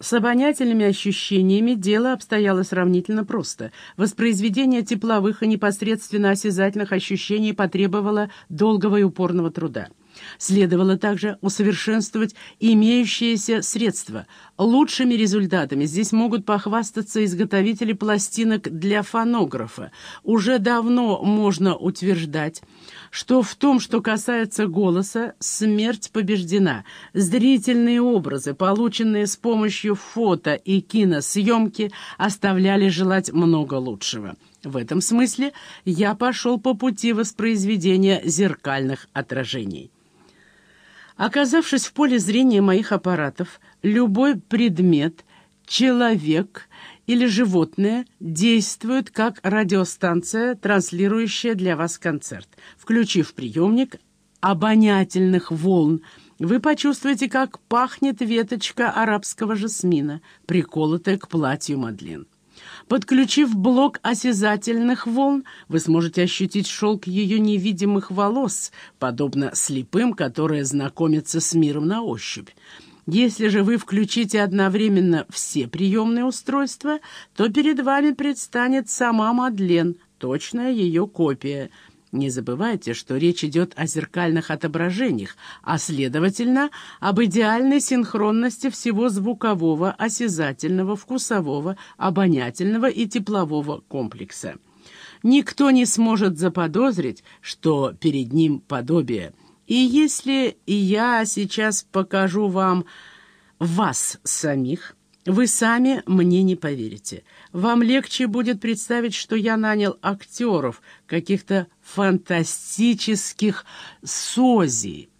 С обонятельными ощущениями дело обстояло сравнительно просто. Воспроизведение тепловых и непосредственно осязательных ощущений потребовало долгого и упорного труда. Следовало также усовершенствовать имеющиеся средства. Лучшими результатами здесь могут похвастаться изготовители пластинок для фонографа. Уже давно можно утверждать, что в том, что касается голоса, смерть побеждена. Зрительные образы, полученные с помощью фото и киносъемки, оставляли желать много лучшего. В этом смысле я пошел по пути воспроизведения зеркальных отражений. Оказавшись в поле зрения моих аппаратов, любой предмет, человек или животное действует как радиостанция, транслирующая для вас концерт. Включив приемник обонятельных волн, вы почувствуете, как пахнет веточка арабского жасмина, приколотая к платью Мадлен. Подключив блок осязательных волн, вы сможете ощутить шелк ее невидимых волос, подобно слепым, которые знакомятся с миром на ощупь. Если же вы включите одновременно все приемные устройства, то перед вами предстанет сама Мадлен, точная ее копия — не забывайте, что речь идет о зеркальных отображениях, а, следовательно, об идеальной синхронности всего звукового, осязательного, вкусового, обонятельного и теплового комплекса. Никто не сможет заподозрить, что перед ним подобие. И если я сейчас покажу вам вас самих, вы сами мне не поверите. Вам легче будет представить, что я нанял актеров, каких-то фантастических сози.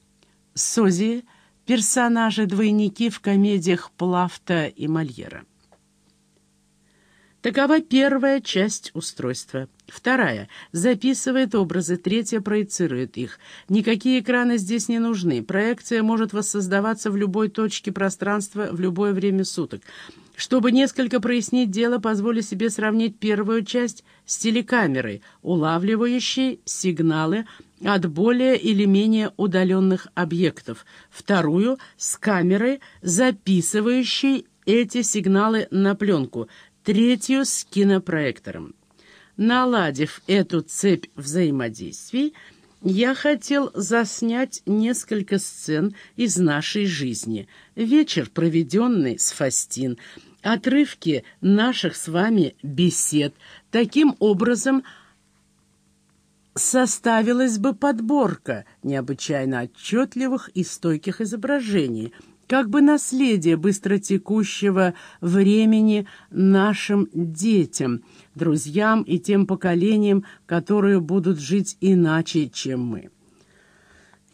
Сози — персонажи-двойники в комедиях Плафта и Мольера. Такова первая часть устройства. Вторая — записывает образы, третья — проецирует их. Никакие экраны здесь не нужны. Проекция может воссоздаваться в любой точке пространства в любое время суток. Чтобы несколько прояснить дело, позволю себе сравнить первую часть с телекамерой, улавливающей сигналы от более или менее удаленных объектов, вторую — с камерой, записывающей эти сигналы на пленку, третью — с кинопроектором. Наладив эту цепь взаимодействий, я хотел заснять несколько сцен из нашей жизни. Вечер, проведенный с Фастин, отрывки наших с вами бесед. Таким образом, составилась бы подборка необычайно отчетливых и стойких изображений — как бы наследие быстротекущего времени нашим детям, друзьям и тем поколениям, которые будут жить иначе, чем мы.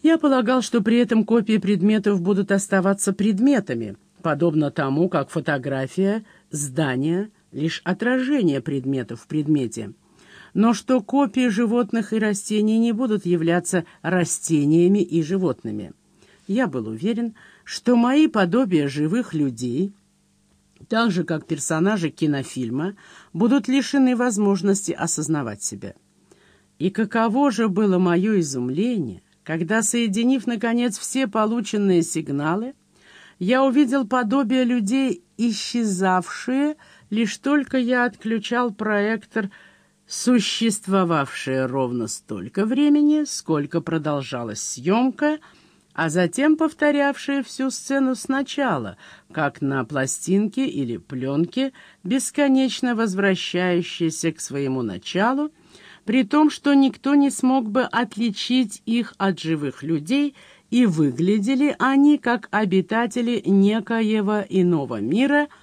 Я полагал, что при этом копии предметов будут оставаться предметами, подобно тому, как фотография, здание — лишь отражение предметов в предмете, но что копии животных и растений не будут являться растениями и животными. Я был уверен, что мои подобия живых людей, так же как персонажи кинофильма, будут лишены возможности осознавать себя. И каково же было мое изумление, когда, соединив, наконец, все полученные сигналы, я увидел подобие людей, исчезавшие, лишь только я отключал проектор, существовавшие ровно столько времени, сколько продолжалась съемка — а затем повторявшие всю сцену сначала, как на пластинке или пленке, бесконечно возвращающиеся к своему началу, при том, что никто не смог бы отличить их от живых людей, и выглядели они как обитатели некоего иного мира –